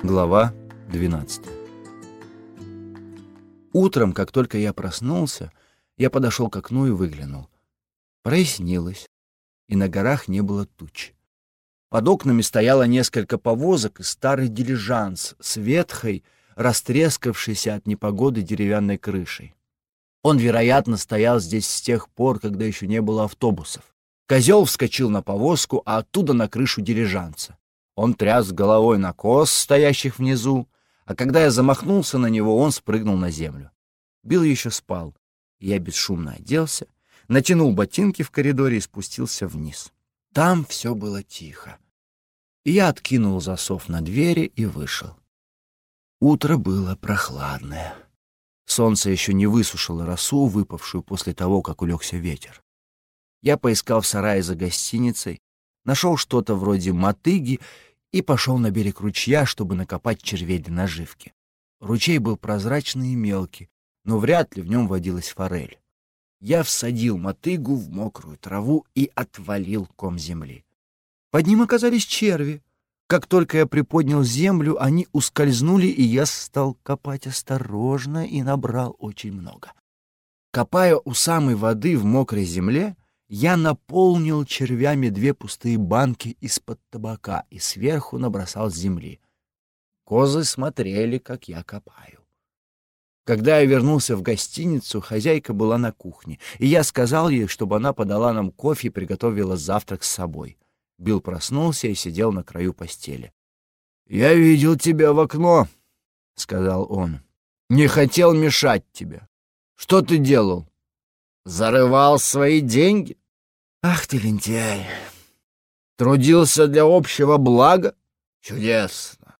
Глава 12 Утром, как только я проснулся, я подошел к окну и выглянул. Прояснилось, и на горах не было туч. Под окнами стояло несколько повозок и старый дилижанс с ветхой, растрескавшейся от непогоды деревянной крышей. Он, вероятно, стоял здесь с тех пор, когда еще не было автобусов. Козел вскочил на повозку, а оттуда на крышу дирижанца. Он тряс головой на коз, стоящих внизу, а когда я замахнулся на него, он спрыгнул на землю. Билл еще спал. Я бесшумно оделся, натянул ботинки в коридоре и спустился вниз. Там все было тихо. Я откинул засов на двери и вышел. Утро было прохладное. Солнце еще не высушило росу, выпавшую после того, как улегся ветер. Я поискал в сарае за гостиницей, нашел что-то вроде мотыги и пошел на берег ручья, чтобы накопать червей для наживки. Ручей был прозрачный и мелкий, но вряд ли в нем водилась форель. Я всадил мотыгу в мокрую траву и отвалил ком земли. Под ним оказались черви. Как только я приподнял землю, они ускользнули, и я стал копать осторожно и набрал очень много. Копая у самой воды в мокрой земле, я наполнил червями две пустые банки из-под табака и сверху набросал земли. Козы смотрели, как я копаю. Когда я вернулся в гостиницу, хозяйка была на кухне, и я сказал ей, чтобы она подала нам кофе и приготовила завтрак с собой. Билл проснулся и сидел на краю постели. «Я видел тебя в окно», — сказал он. «Не хотел мешать тебе. Что ты делал?» Зарывал свои деньги? Ах ты, лентяй! Трудился для общего блага? Чудесно!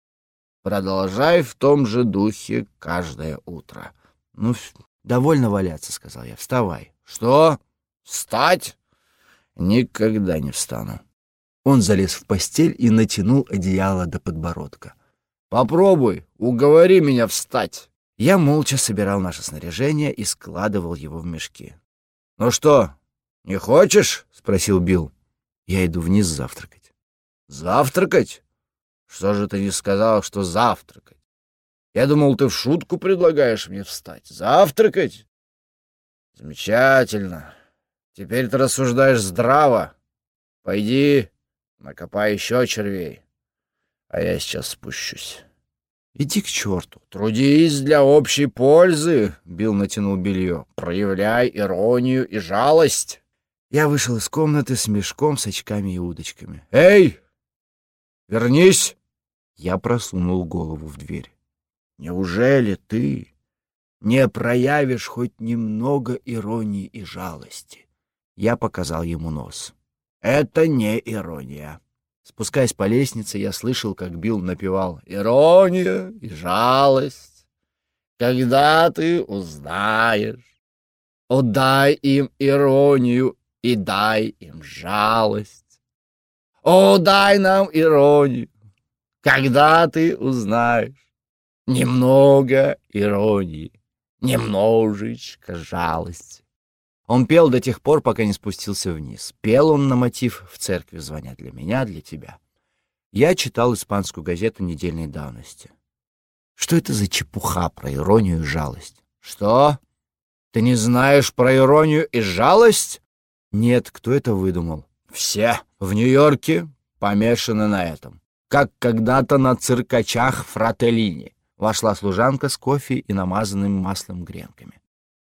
Продолжай в том же духе каждое утро. Ну, довольно валяться, — сказал я. Вставай. Что? Встать? Никогда не встану. Он залез в постель и натянул одеяло до подбородка. Попробуй, уговори меня встать. Я молча собирал наше снаряжение и складывал его в мешки. «Ну что, не хочешь?» — спросил Билл. «Я иду вниз завтракать». «Завтракать? Что же ты не сказал, что завтракать? Я думал, ты в шутку предлагаешь мне встать. Завтракать? Замечательно. Теперь ты рассуждаешь здраво. Пойди, накопай еще червей, а я сейчас спущусь». «Иди к черту!» «Трудись для общей пользы!» — Билл натянул белье. «Проявляй иронию и жалость!» Я вышел из комнаты с мешком, с очками и удочками. «Эй! Вернись!» Я просунул голову в дверь. «Неужели ты не проявишь хоть немного иронии и жалости?» Я показал ему нос. «Это не ирония. Спускаясь по лестнице, я слышал, как Билл напевал «Ирония и жалость, когда ты узнаешь, о, дай им иронию и дай им жалость. О, дай нам иронию, когда ты узнаешь немного иронии, немножечко жалости. Он пел до тех пор, пока не спустился вниз. Пел он на мотив «В церкви звонят для меня, для тебя». Я читал испанскую газету недельной давности. Что это за чепуха про иронию и жалость? Что? Ты не знаешь про иронию и жалость? Нет, кто это выдумал? Все в Нью-Йорке помешаны на этом. Как когда-то на циркачах Фрателлини. Вошла служанка с кофе и намазанным маслом гренками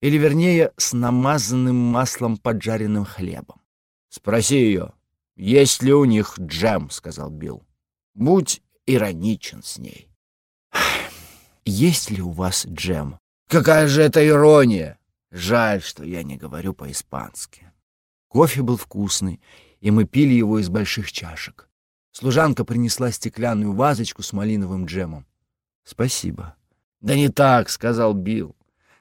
или, вернее, с намазанным маслом поджаренным хлебом. «Спроси ее, есть ли у них джем», — сказал Билл. «Будь ироничен с ней». «Есть ли у вас джем?» «Какая же это ирония!» Жаль, что я не говорю по-испански. Кофе был вкусный, и мы пили его из больших чашек. Служанка принесла стеклянную вазочку с малиновым джемом. «Спасибо». «Да не так», — сказал Билл.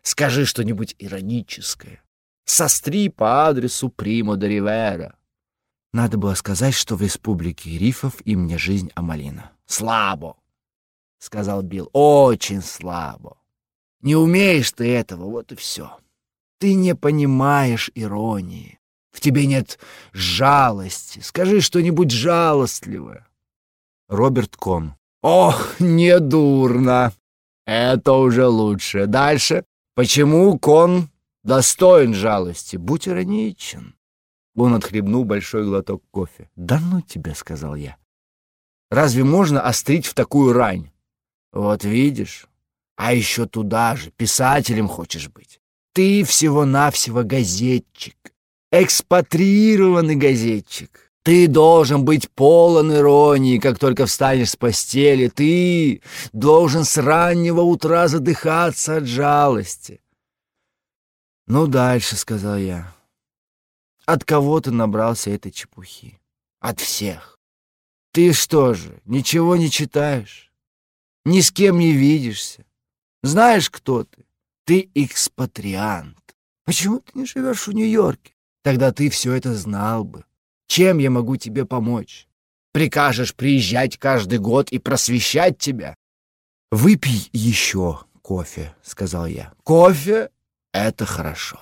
Скажи что-нибудь ироническое. Состри по адресу Примо де Ривера. Надо было сказать, что в республике Рифов и мне жизнь Амалина. Слабо, — сказал Билл, — очень слабо. Не умеешь ты этого, вот и все. Ты не понимаешь иронии. В тебе нет жалости. Скажи что-нибудь жалостливое. Роберт Кон. Ох, недурно. Это уже лучше. Дальше. Почему кон достоин жалости? Будь ироничен. Он отхлебнул большой глоток кофе. «Да ну тебя», — сказал я. «Разве можно острить в такую рань?» «Вот видишь. А еще туда же, писателем хочешь быть. Ты всего-навсего газетчик, экспатриированный газетчик. Ты должен быть полон иронии, как только встанешь с постели. Ты должен с раннего утра задыхаться от жалости». «Ну, дальше», — сказал я. От кого ты набрался этой чепухи? От всех. Ты что же, ничего не читаешь? Ни с кем не видишься? Знаешь, кто ты? Ты экспатриант. Почему ты не живешь в Нью-Йорке? Тогда ты все это знал бы. Чем я могу тебе помочь? Прикажешь приезжать каждый год и просвещать тебя? Выпей еще кофе, сказал я. Кофе — это хорошо.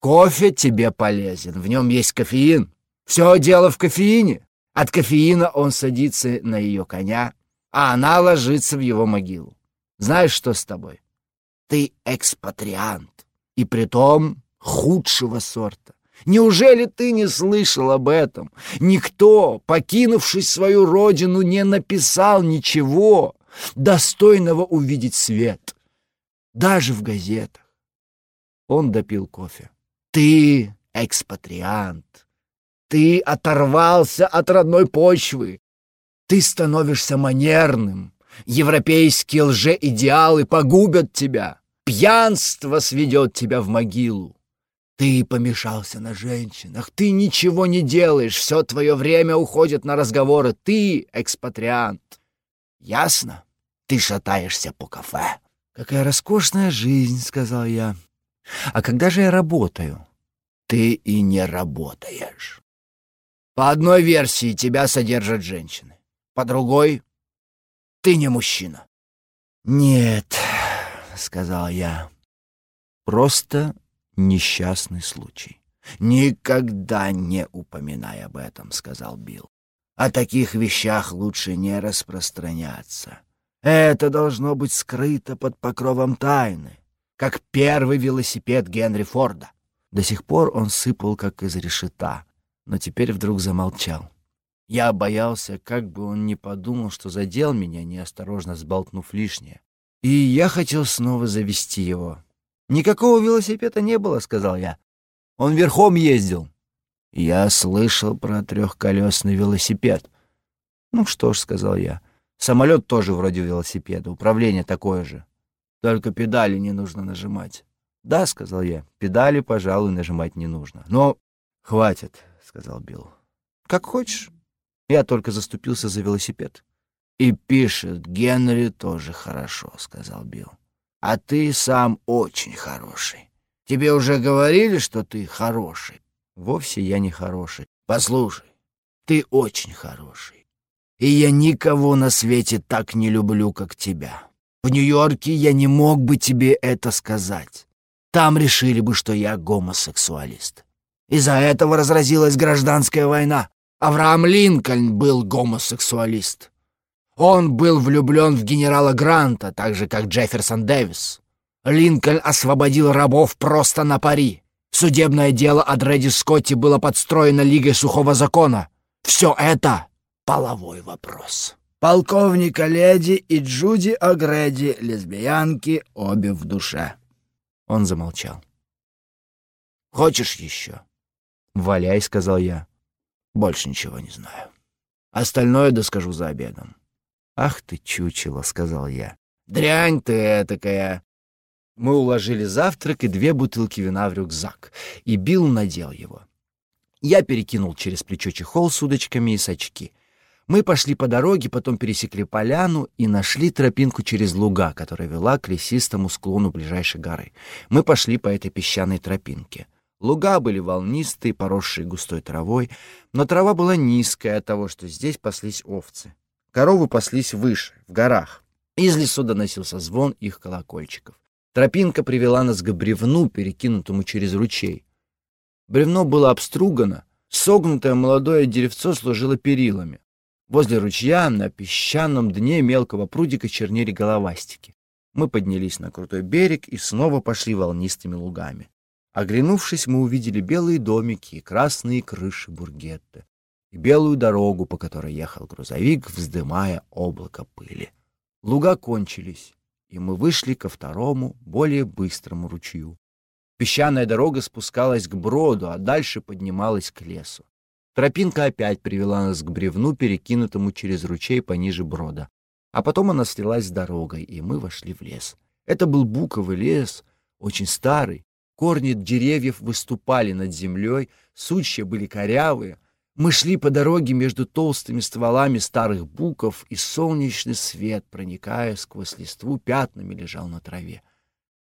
Кофе тебе полезен, в нем есть кофеин. Все дело в кофеине. От кофеина он садится на ее коня, а она ложится в его могилу. Знаешь, что с тобой? Ты экспатриант, и притом худшего сорта. Неужели ты не слышал об этом? Никто, покинувший свою родину, не написал ничего, достойного увидеть свет. Даже в газетах. Он допил кофе. Ты экспатриант. Ты оторвался от родной почвы. Ты становишься манерным. Европейские лжеидеалы погубят тебя. Пьянство сведет тебя в могилу. Ты помешался на женщинах, ты ничего не делаешь, все твое время уходит на разговоры, ты экспатриант. Ясно? Ты шатаешься по кафе. «Какая роскошная жизнь», — сказал я. А когда же я работаю? Ты и не работаешь. По одной версии тебя содержат женщины, по другой — ты не мужчина. Нет, — сказал я, — просто несчастный случай. «Никогда не упоминай об этом», — сказал Билл. «О таких вещах лучше не распространяться. Это должно быть скрыто под покровом тайны как первый велосипед Генри Форда. До сих пор он сыпал, как из решета, но теперь вдруг замолчал. Я боялся, как бы он не подумал, что задел меня, неосторожно сболтнув лишнее. И я хотел снова завести его. «Никакого велосипеда не было», — сказал я. «Он верхом ездил». «Я слышал про трехколесный велосипед». «Ну что ж», — сказал я, — «самолет тоже вроде велосипеда, управление такое же». Только педали не нужно нажимать. Да, сказал я. Педали, пожалуй, нажимать не нужно. Но хватит, сказал Билл. Как хочешь. Я только заступился за велосипед. И пишет Генри тоже хорошо, сказал Билл. А ты сам очень хороший. Тебе уже говорили, что ты хороший? Вовсе я не хороший. Послушай, ты очень хороший. И я никого на свете так не люблю, как тебя. В Нью-Йорке я не мог бы тебе это сказать. Там решили бы, что я гомосексуалист. Из-за этого разразилась гражданская война. Авраам Линкольн был гомосексуалист. Он был влюблен в генерала Гранта, так же, как Джефферсон Дэвис. Линкольн освободил рабов просто на пари. Судебное дело о Дредди Скотте было подстроено Лигой Сухого Закона. Все это — половой вопрос. Полковника Леди и Джуди Огреди, лесбиянки, обе в душе. Он замолчал. «Хочешь еще?» «Валяй», — сказал я. «Больше ничего не знаю. Остальное доскажу за обедом». «Ах ты, чучело», — сказал я. «Дрянь ты этакая!» Мы уложили завтрак и две бутылки вина в рюкзак, и Билл надел его. Я перекинул через плечо чехол с удочками и сачки — мы пошли по дороге, потом пересекли поляну и нашли тропинку через луга, которая вела к лесистому склону ближайшей горы. Мы пошли по этой песчаной тропинке. Луга были волнистые, поросшие густой травой, но трава была низкая от того, что здесь паслись овцы. Коровы паслись выше, в горах. Из лесу доносился звон их колокольчиков. Тропинка привела нас к бревну, перекинутому через ручей. Бревно было обстругано, согнутое молодое деревцо служило перилами. Возле ручья на песчаном дне мелкого прудика чернели головастики. Мы поднялись на крутой берег и снова пошли волнистыми лугами. Оглянувшись, мы увидели белые домики и красные крыши Бургетты, и белую дорогу, по которой ехал грузовик, вздымая облако пыли. Луга кончились, и мы вышли ко второму, более быстрому ручью. Песчаная дорога спускалась к броду, а дальше поднималась к лесу. Тропинка опять привела нас к бревну, перекинутому через ручей пониже брода. А потом она слилась с дорогой, и мы вошли в лес. Это был буковый лес, очень старый. Корни деревьев выступали над землей, сучья были корявые. Мы шли по дороге между толстыми стволами старых буков, и солнечный свет, проникая сквозь листву, пятнами лежал на траве.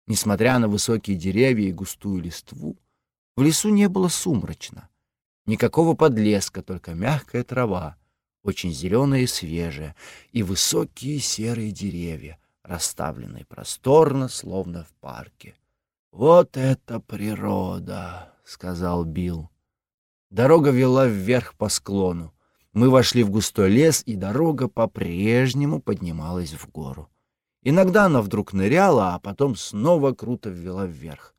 Несмотря на высокие деревья и густую листву, в лесу не было сумрачно. Никакого подлеска, только мягкая трава, очень зеленая и свежая, и высокие серые деревья, расставленные просторно, словно в парке. «Вот это природа!» — сказал Билл. Дорога вела вверх по склону. Мы вошли в густой лес, и дорога по-прежнему поднималась в гору. Иногда она вдруг ныряла, а потом снова круто ввела вверх.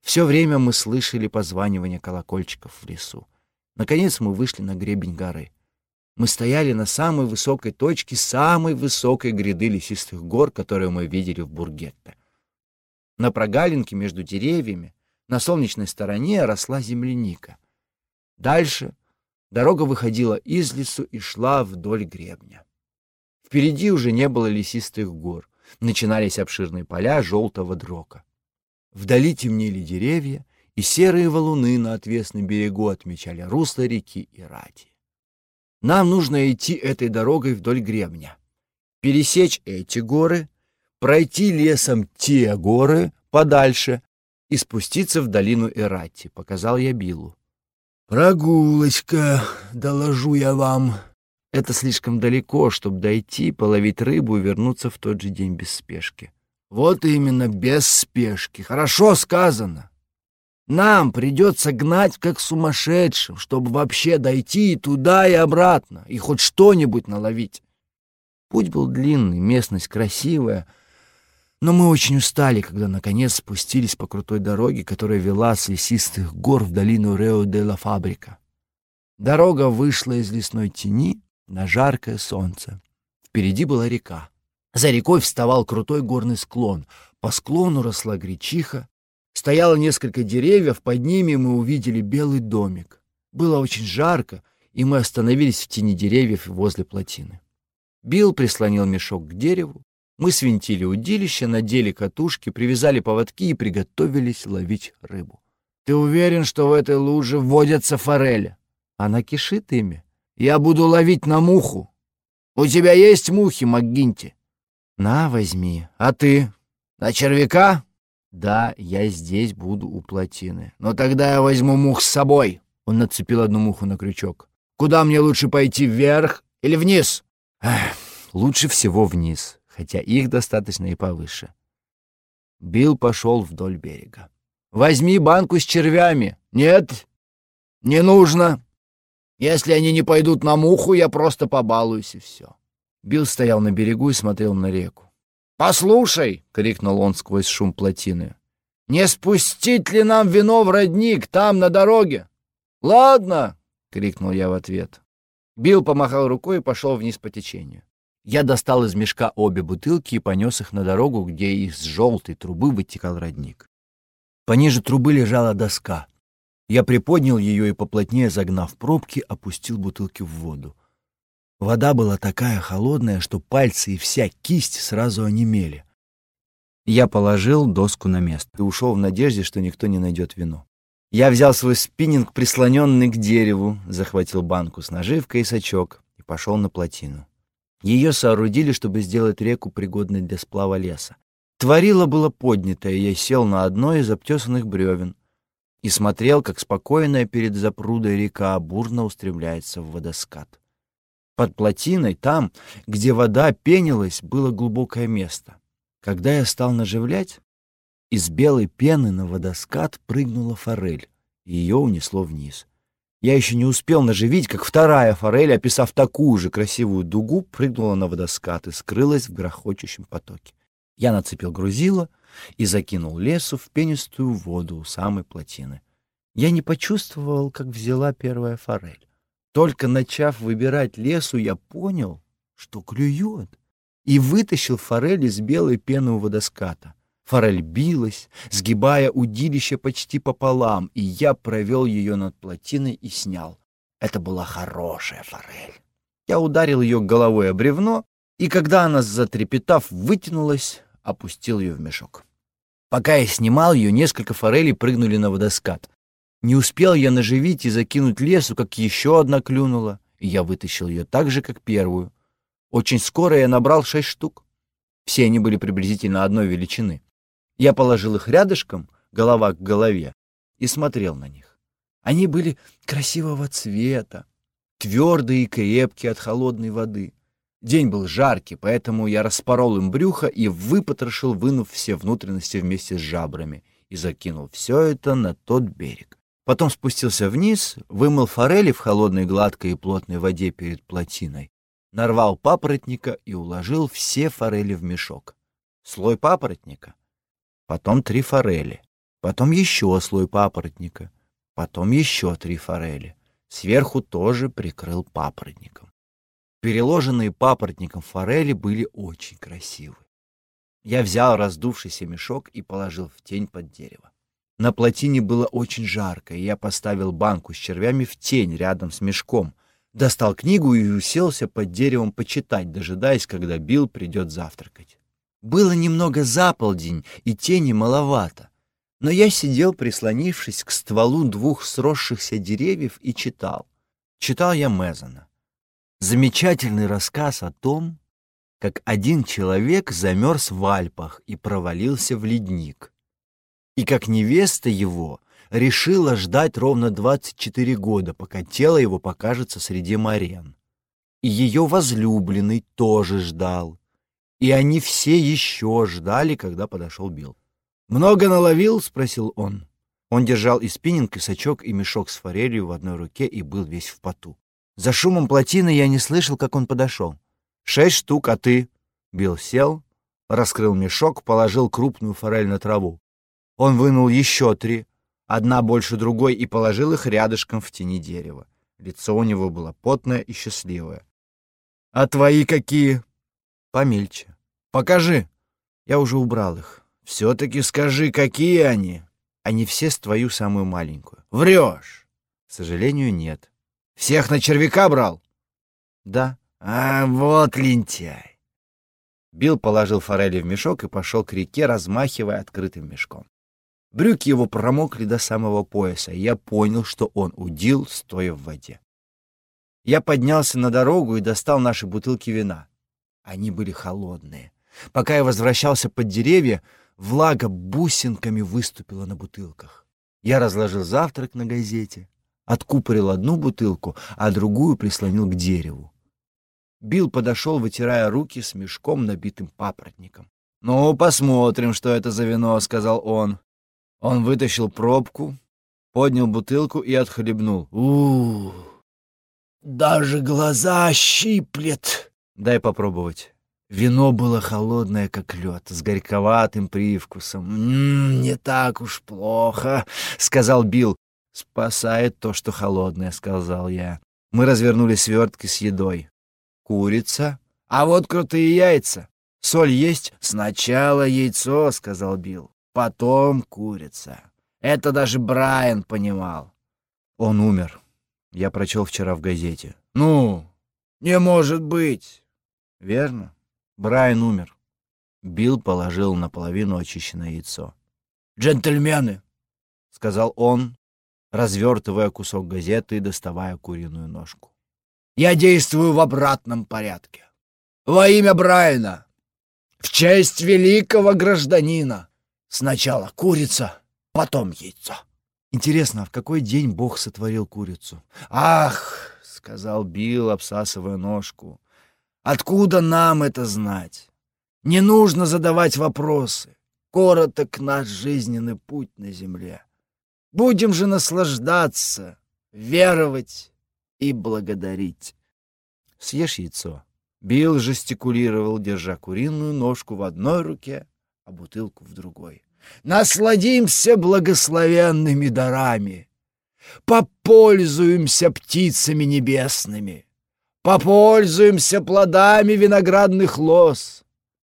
Все время мы слышали позванивание колокольчиков в лесу. Наконец мы вышли на гребень горы. Мы стояли на самой высокой точке самой высокой гряды лесистых гор, которую мы видели в Бургетте. На прогалинке между деревьями на солнечной стороне росла земляника. Дальше дорога выходила из лесу и шла вдоль гребня. Впереди уже не было лесистых гор. Начинались обширные поля желтого дрока. Вдали темнели деревья, и серые валуны на отвесном берегу отмечали русло реки Ирати. Нам нужно идти этой дорогой вдоль гребня, пересечь эти горы, пройти лесом те горы подальше и спуститься в долину Ирати, показал я Биллу. «Прогулочка, доложу я вам». Это слишком далеко, чтобы дойти, половить рыбу и вернуться в тот же день без спешки. Вот именно, без спешки. Хорошо сказано. Нам придется гнать как сумасшедшим, чтобы вообще дойти и туда, и обратно, и хоть что-нибудь наловить. Путь был длинный, местность красивая, но мы очень устали, когда наконец спустились по крутой дороге, которая вела с лесистых гор в долину Рео-де-ла-Фабрика. Дорога вышла из лесной тени на жаркое солнце. Впереди была река. За рекой вставал крутой горный склон. По склону росла гречиха, Стояло несколько деревьев, под ними мы увидели белый домик. Было очень жарко, и мы остановились в тени деревьев возле плотины. Билл прислонил мешок к дереву, мы свинтили удилище, надели катушки, привязали поводки и приготовились ловить рыбу. «Ты уверен, что в этой луже водятся форели?» «Она кишит ими. Я буду ловить на муху. У тебя есть мухи, МакГинти?» «На, возьми. А ты? На червяка?» Да, я здесь буду у плотины. Но тогда я возьму мух с собой. Он нацепил одну муху на крючок. Куда мне лучше пойти, вверх или вниз? Лучше всего вниз, хотя их достаточно и повыше. Билл пошел вдоль берега. «Возьми банку с червями». «Нет, не нужно. Если они не пойдут на муху, я просто побалуюсь, и все». Билл стоял на берегу и смотрел на реку. «Послушай!» — крикнул он сквозь шум плотины. «Не спустить ли нам вино в родник там, на дороге?» «Ладно!» — крикнул я в ответ. Билл помахал рукой и пошел вниз по течению. Я достал из мешка обе бутылки и понес их на дорогу, где из желтой трубы вытекал родник. Пониже трубы лежала доска. Я приподнял ее и, поплотнее загнав пробки, опустил бутылки в воду. Вода была такая холодная, что пальцы и вся кисть сразу онемели. Я положил доску на место и ушел в надежде, что никто не найдет вино. Я взял свой спиннинг, прислоненный к дереву, захватил банку с наживкой и сачок и пошел на плотину. Ее соорудили, чтобы сделать реку пригодной для сплава леса. Творило было поднятое, я сел на одно из обтесанных бревен и смотрел, как спокойная перед запрудой река бурно устремляется в водоскат. Под плотиной, там, где вода пенилась, было глубокое место. Когда я стал наживлять, из белой пены на водоскат прыгнула форель, и ее унесло вниз. Я еще не успел наживить, как вторая форель, описав такую же красивую дугу, прыгнула на водоскат и скрылась в грохочущем потоке. Я нацепил грузило и закинул лесу в пенистую воду у самой плотины. Я не почувствовал, как взяла первая форель. Только начав выбирать лесу, я понял, что клюет, и вытащил форель из белой пены у водоската. Форель билась, сгибая удилище почти пополам, и я провел ее над плотиной и снял. Это была хорошая форель. Я ударил ее головой о бревно, и когда она, затрепетав, вытянулась, опустил ее в мешок. Пока я снимал ее, несколько форелей прыгнули на водоскат. Не успел я наживить и закинуть лесу, как еще одна клюнула, и я вытащил ее так же, как первую. Очень скоро я набрал шесть штук. Все они были приблизительно одной величины. Я положил их рядышком, голова к голове, и смотрел на них. Они были красивого цвета, твердые и крепкие от холодной воды. День был жаркий, поэтому я распорол им брюхо и выпотрошил, вынув все внутренности вместе с жабрами, и закинул все это на тот берег. Потом спустился вниз, вымыл форели в холодной гладкой и плотной воде перед плотиной, нарвал папоротника и уложил все форели в мешок. Слой папоротника, потом три форели, потом еще слой папоротника, потом еще три форели. Сверху тоже прикрыл папоротником. Переложенные папоротником форели были очень красивы. Я взял раздувшийся мешок и положил в тень под дерево. На плотине было очень жарко, и я поставил банку с червями в тень рядом с мешком, достал книгу и уселся под деревом почитать, дожидаясь, когда Билл придет завтракать. Было немного за полдень, и тени маловато, но я сидел, прислонившись к стволу двух сросшихся деревьев, и читал. Читал я Мезона. Замечательный рассказ о том, как один человек замерз в Альпах и провалился в ледник, и как невеста его решила ждать ровно 24 года, пока тело его покажется среди морен. И ее возлюбленный тоже ждал. И они все еще ждали, когда подошел Билл. «Много наловил?» — спросил он. Он держал и спиннинг, и сачок, и мешок с форелью в одной руке и был весь в поту. За шумом плотины я не слышал, как он подошел. «Шесть штук, а ты?» Билл сел, раскрыл мешок, положил крупную форель на траву. Он вынул еще три, одна больше другой, и положил их рядышком в тени дерева. Лицо у него было потное и счастливое. «А твои какие?» «Помельче». «Покажи». «Я уже убрал их». «Все-таки скажи, какие они?» «Они все с твою самую маленькую». «Врешь!» «К сожалению, нет». Всех на червяка брал? Да. А вот лентяй. Билл положил форели в мешок и пошел к реке, размахивая открытым мешком. Брюки его промокли до самого пояса, и я понял, что он удил, стоя в воде. Я поднялся на дорогу и достал наши бутылки вина. Они были холодные. Пока я возвращался под деревья, влага бусинками выступила на бутылках. Я разложил завтрак на газете, откупорил одну бутылку, а другую прислонил к дереву. Билл подошел, вытирая руки с мешком, набитым папоротником. «Ну, посмотрим, что это за вино», — сказал он. Он вытащил пробку, поднял бутылку и отхлебнул. -у, -у даже глаза щиплет!» «Дай попробовать». Вино было холодное, как лед, с горьковатым привкусом. «М -м, «Не так уж плохо», — сказал Билл. «Спасает то, что холодное», — сказал я. Мы развернули свертки с едой. «Курица? А вот крутые яйца. Соль есть?» «Сначала яйцо», — сказал Билл. «Потом курица. Это даже Брайан понимал». «Он умер. Я прочел вчера в газете». «Ну, не может быть». «Верно. Брайан умер». Билл положил наполовину очищенное яйцо. «Джентльмены», — сказал он, развертывая кусок газеты и доставая куриную ножку. «Я действую в обратном порядке. Во имя Брайана, в честь великого гражданина. Сначала курица, потом яйцо». Интересно, а в какой день Бог сотворил курицу? «Ах!» — сказал Билл, обсасывая ножку. «Откуда нам это знать? Не нужно задавать вопросы. Короток наш жизненный путь на земле. Будем же наслаждаться, веровать и благодарить. Съешь яйцо. Билл жестикулировал, держа куриную ножку в одной руке, а бутылку в другой. Насладимся благословенными дарами. Попользуемся птицами небесными. Попользуемся плодами виноградных лоз.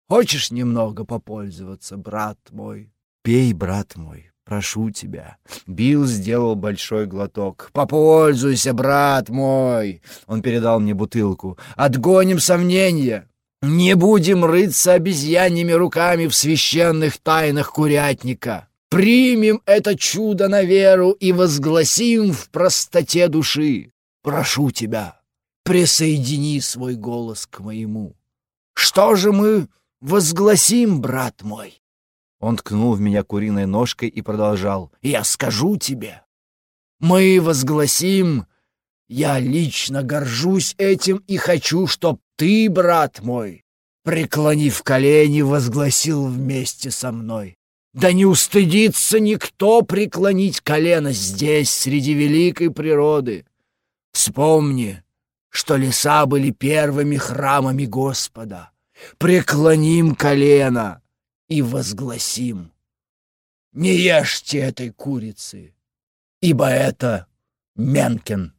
Хочешь немного попользоваться, брат мой? Пей, брат мой, прошу тебя. Билл сделал большой глоток. Попользуйся, брат мой. Он передал мне бутылку. Отгоним сомнения. Не будем рыться обезьяньими руками в священных тайнах курятника. Примем это чудо на веру и возгласим в простоте души. Прошу тебя, присоедини свой голос к моему. Что же мы возгласим, брат мой?» Он ткнул в меня куриной ножкой и продолжал. «Я скажу тебе. Мы возгласим, я лично горжусь этим и хочу, чтоб ты, брат мой, преклонив колени, возгласил вместе со мной. Да не устыдится никто преклонить колено здесь, среди великой природы. Вспомни, что леса были первыми храмами Господа. Преклоним колено и возгласим. Не ешьте этой курицы, ибо это Менкен.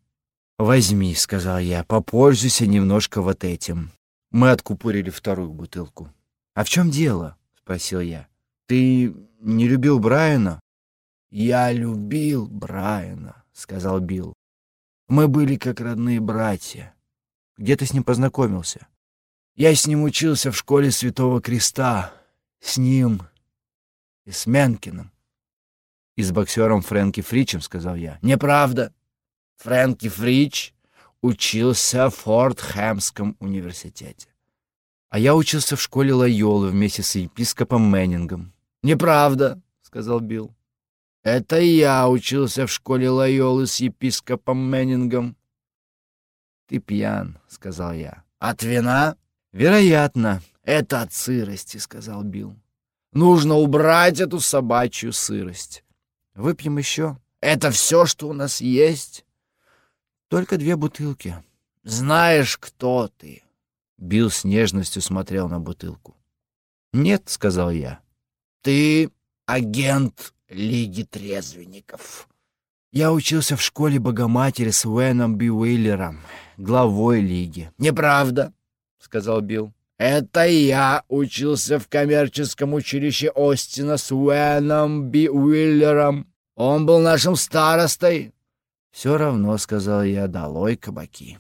«Возьми», — сказал я, — «попользуйся немножко вот этим». Мы откупорили вторую бутылку. «А в чем дело?» — спросил я. «Ты не любил Брайана?» «Я любил Брайана», — сказал Билл. «Мы были как родные братья. Где ты с ним познакомился?» «Я с ним учился в школе Святого Креста. С ним и с Менкиным». «И с боксером Фрэнки Фричем», — сказал я. «Неправда. Фрэнки Фрич учился в Форт-Хэмском университете. А я учился в школе Лайолы вместе с епископом Мэннингом. «Неправда», — сказал Билл. «Это я учился в школе Лайолы с епископом Мэннингом». «Ты пьян», — сказал я. «От вина?» «Вероятно. Это от сырости», — сказал Билл. «Нужно убрать эту собачью сырость. Выпьем еще. Это все, что у нас есть?» Только две бутылки. Знаешь, кто ты? Билл с нежностью смотрел на бутылку. Нет, сказал я. Ты агент Лиги трезвенников. Я учился в школе Богоматери с Уэном Би Уиллером, главой лиги. Неправда, сказал Билл. Это я учился в коммерческом училище Остина с Уэном Би Уиллером. Он был нашим старостой, «Все равно», — сказал я, — «долой кабаки».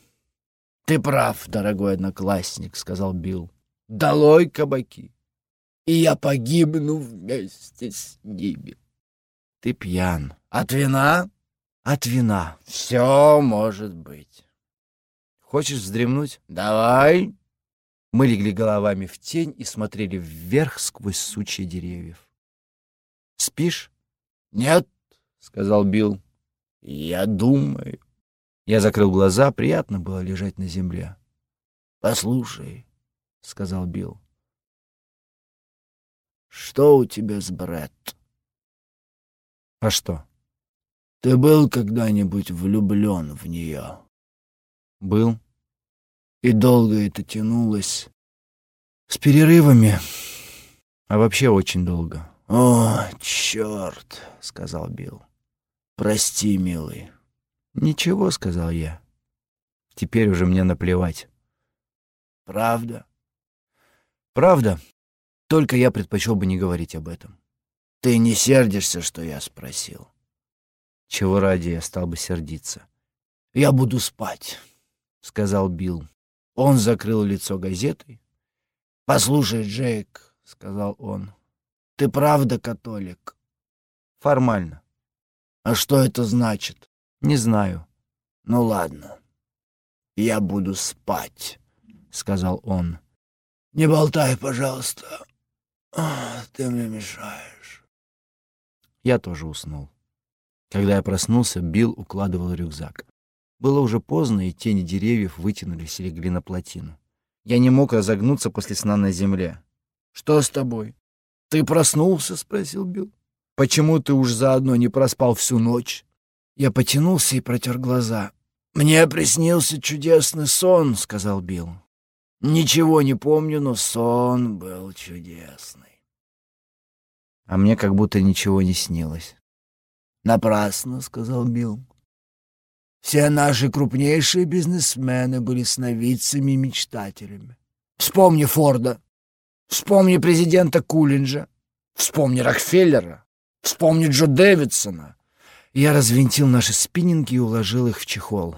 «Ты прав, дорогой одноклассник», — сказал Билл. «Долой кабаки, и я погибну вместе с ними». «Ты пьян». «От вина?» «От вина». «Все может быть». «Хочешь вздремнуть?» «Давай». Мы легли головами в тень и смотрели вверх сквозь сучья деревьев. «Спишь?» «Нет», — сказал Билл. Я думаю. Я закрыл глаза, приятно было лежать на земле. Послушай, сказал Билл. Что у тебя с Брэд? А что? Ты был когда-нибудь влюблен в нее? Был. И долго это тянулось? С перерывами. А вообще очень долго. О, черт, сказал Билл. «Прости, милый». «Ничего», — сказал я. «Теперь уже мне наплевать». «Правда?» «Правда. Только я предпочел бы не говорить об этом». «Ты не сердишься, что я спросил?» «Чего ради я стал бы сердиться?» «Я буду спать», — сказал Билл. Он закрыл лицо газетой. «Послушай, Джейк», — сказал он, — «ты правда католик?» «Формально». А что это значит? Не знаю. Ну ладно. Я буду спать, сказал он. Не болтай, пожалуйста. Ты мне мешаешь. Я тоже уснул. Когда я проснулся, Билл укладывал рюкзак. Было уже поздно, и тени деревьев вытянулись и легли на плотину. Я не мог разогнуться после сна на земле. «Что с тобой? Ты проснулся?» — спросил Билл. Почему ты уж заодно не проспал всю ночь? Я потянулся и протер глаза. «Мне приснился чудесный сон», — сказал Билл. «Ничего не помню, но сон был чудесный». А мне как будто ничего не снилось. «Напрасно», — сказал Билл. «Все наши крупнейшие бизнесмены были сновидцами и мечтателями. Вспомни Форда, вспомни президента Кулинджа, вспомни Рокфеллера, вспомни Джо Дэвидсона». Я развинтил наши спиннинги и уложил их в чехол.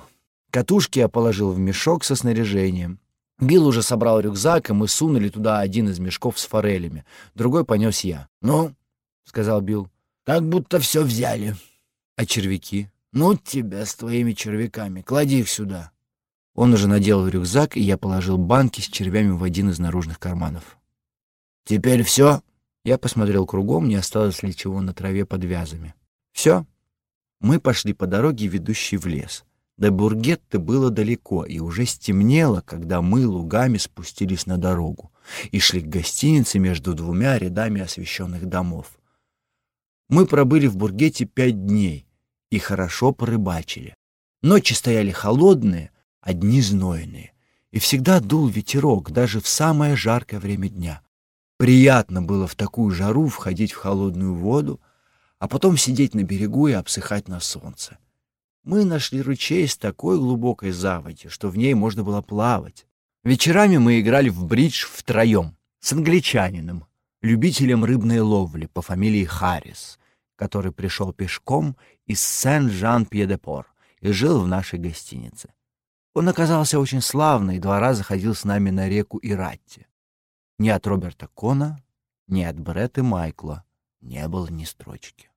Катушки я положил в мешок со снаряжением. Билл уже собрал рюкзак, и мы сунули туда один из мешков с форелями. Другой понес я. «Ну?» — сказал Билл. Как будто все взяли. А червяки? Ну, тебя с твоими червяками. Клади их сюда. Он уже надел рюкзак, и я положил банки с червями в один из наружных карманов. Теперь все? Я посмотрел кругом, не осталось ли чего на траве под вязами. Все. Мы пошли по дороге, ведущей в лес. До Бургетты было далеко, и уже стемнело, когда мы лугами спустились на дорогу и шли к гостинице между двумя рядами освещенных домов. Мы пробыли в Бургете пять дней и хорошо порыбачили. Ночи стояли холодные, а дни знойные. И всегда дул ветерок, даже в самое жаркое время дня. Приятно было в такую жару входить в холодную воду, а потом сидеть на берегу и обсыхать на солнце. Мы нашли ручей с такой глубокой заводью, что в ней можно было плавать. Вечерами мы играли в бридж втроем с англичанином, любителем рыбной ловли по фамилии Харрис, который пришел пешком из Сен-Жан-Пье-де-Пор и жил в нашей гостинице. Он оказался очень славный и два раза ходил с нами на реку Иратти. Ни от Роберта Кона, ни от Бретты Майкла не было ни строчки.